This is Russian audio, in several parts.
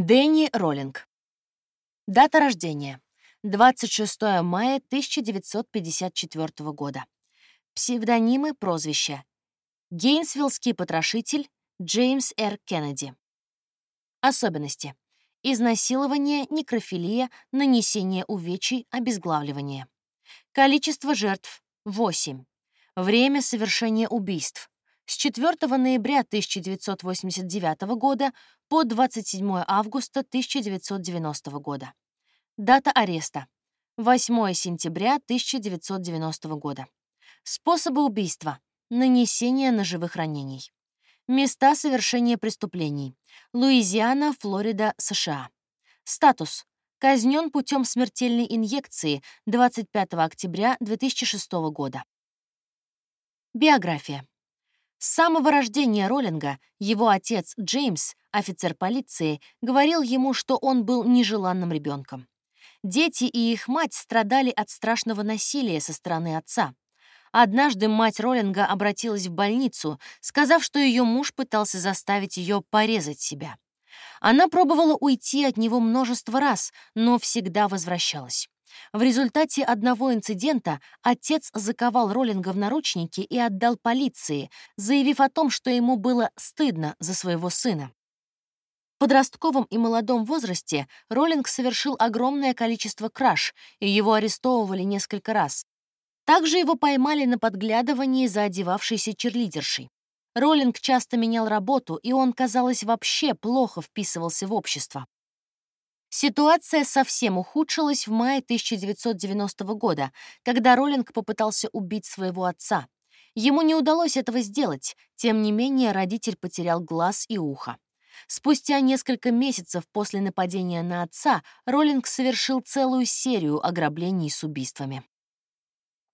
Дэнни Роллинг. Дата рождения. 26 мая 1954 года. Псевдонимы, прозвища. Гейнсвиллский потрошитель Джеймс Р. Кеннеди. Особенности. Изнасилование, некрофилия, нанесение увечий, обезглавливание. Количество жертв — 8. Время совершения убийств с 4 ноября 1989 года по 27 августа 1990 года. Дата ареста. 8 сентября 1990 года. Способы убийства. Нанесение ножевых ранений. Места совершения преступлений. Луизиана, Флорида, США. Статус. Казнен путем смертельной инъекции 25 октября 2006 года. Биография. С самого рождения Роллинга его отец Джеймс, офицер полиции, говорил ему, что он был нежеланным ребенком. Дети и их мать страдали от страшного насилия со стороны отца. Однажды мать Роллинга обратилась в больницу, сказав, что ее муж пытался заставить ее порезать себя. Она пробовала уйти от него множество раз, но всегда возвращалась. В результате одного инцидента отец заковал Роллинга в наручники и отдал полиции, заявив о том, что ему было стыдно за своего сына. В подростковом и молодом возрасте Роллинг совершил огромное количество краж, и его арестовывали несколько раз. Также его поймали на подглядывании за одевавшейся черлидершей. Роллинг часто менял работу, и он, казалось, вообще плохо вписывался в общество. Ситуация совсем ухудшилась в мае 1990 года, когда Роллинг попытался убить своего отца. Ему не удалось этого сделать, тем не менее родитель потерял глаз и ухо. Спустя несколько месяцев после нападения на отца Роллинг совершил целую серию ограблений с убийствами.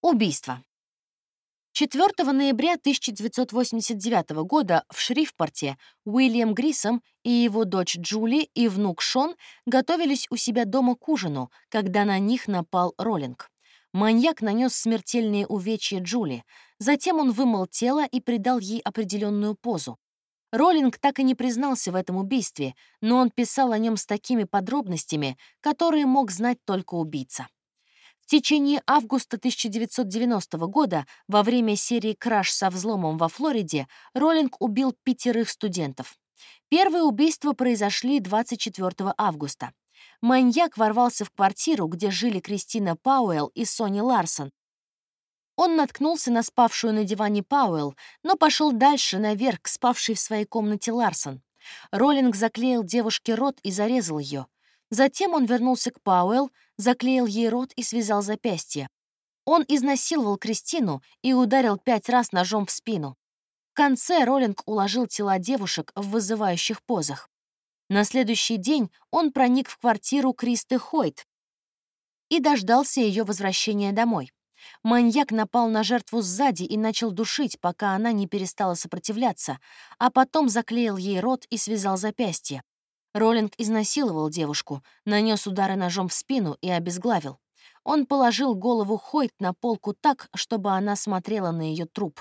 Убийство. 4 ноября 1989 года в Шрифпорте Уильям Грисом и его дочь Джули и внук Шон готовились у себя дома к ужину, когда на них напал Роллинг. Маньяк нанес смертельные увечья Джули. Затем он вымыл тело и придал ей определенную позу. Роллинг так и не признался в этом убийстве, но он писал о нем с такими подробностями, которые мог знать только убийца. В течение августа 1990 года, во время серии «Краш со взломом» во Флориде, Роллинг убил пятерых студентов. Первые убийства произошли 24 августа. Маньяк ворвался в квартиру, где жили Кристина Пауэлл и Сони Ларсон. Он наткнулся на спавшую на диване Пауэлл, но пошел дальше, наверх, к спавшей в своей комнате Ларсон. Роллинг заклеил девушке рот и зарезал ее. Затем он вернулся к Пауэлл, заклеил ей рот и связал запястье. Он изнасиловал Кристину и ударил пять раз ножом в спину. В конце Роллинг уложил тела девушек в вызывающих позах. На следующий день он проник в квартиру Кристы Хойт и дождался ее возвращения домой. Маньяк напал на жертву сзади и начал душить, пока она не перестала сопротивляться, а потом заклеил ей рот и связал запястье. Роллинг изнасиловал девушку, нанес удары ножом в спину и обезглавил. Он положил голову Хойт на полку так, чтобы она смотрела на ее труп.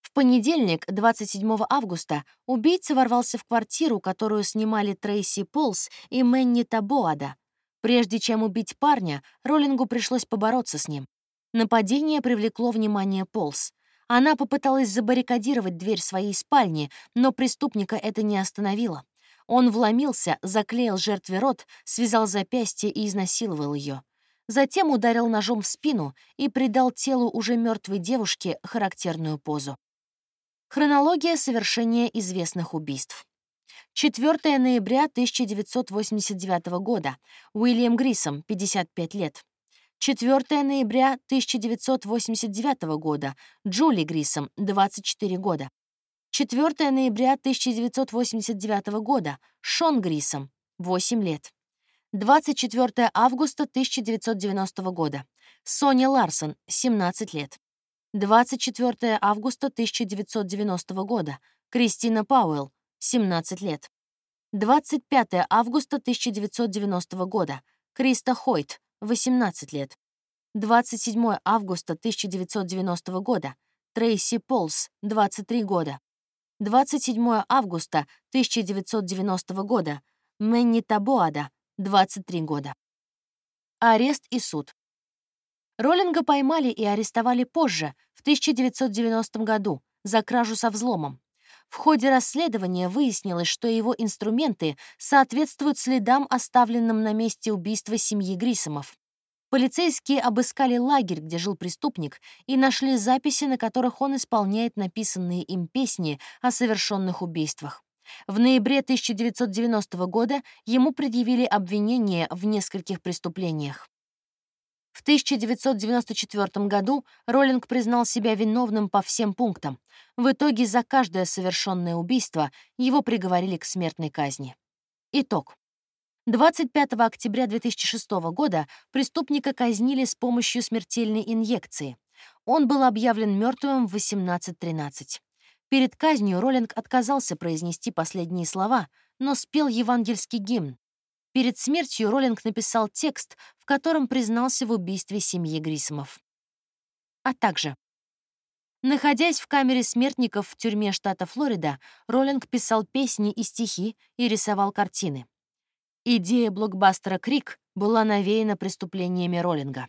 В понедельник, 27 августа, убийца ворвался в квартиру, которую снимали Трейси Полс и Мэнни Табоада. Прежде чем убить парня, Роллингу пришлось побороться с ним. Нападение привлекло внимание Полс. Она попыталась забаррикадировать дверь своей спальни, но преступника это не остановило. Он вломился, заклеил жертве рот, связал запястье и изнасиловал ее. Затем ударил ножом в спину и придал телу уже мертвой девушке характерную позу. Хронология совершения известных убийств. 4 ноября 1989 года. Уильям Грисом, 55 лет. 4 ноября 1989 года. Джули Грисом, 24 года. 4 ноября 1989 года. Шон Грисом, 8 лет. 24 августа 1990 года. Соня Ларсон, 17 лет. 24 августа 1990 года. Кристина Пауэлл, 17 лет. 25 августа 1990 года. Криста Хойт, 18 лет. 27 августа 1990 года. Трейси Полс, 23 года. 27 августа 1990 года. Мэнни Табоада, 23 года. Арест и суд. Роллинга поймали и арестовали позже, в 1990 году, за кражу со взломом. В ходе расследования выяснилось, что его инструменты соответствуют следам, оставленным на месте убийства семьи Грисомов. Полицейские обыскали лагерь, где жил преступник, и нашли записи, на которых он исполняет написанные им песни о совершенных убийствах. В ноябре 1990 года ему предъявили обвинение в нескольких преступлениях. В 1994 году Роллинг признал себя виновным по всем пунктам. В итоге за каждое совершенное убийство его приговорили к смертной казни. Итог. 25 октября 2006 года преступника казнили с помощью смертельной инъекции. Он был объявлен мертвым в 18.13. Перед казнью Роллинг отказался произнести последние слова, но спел евангельский гимн. Перед смертью Роллинг написал текст, в котором признался в убийстве семьи Грисомов. А также Находясь в камере смертников в тюрьме штата Флорида, Роллинг писал песни и стихи и рисовал картины. Идея блокбастера «Крик» была навеяна преступлениями Роллинга.